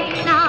देखना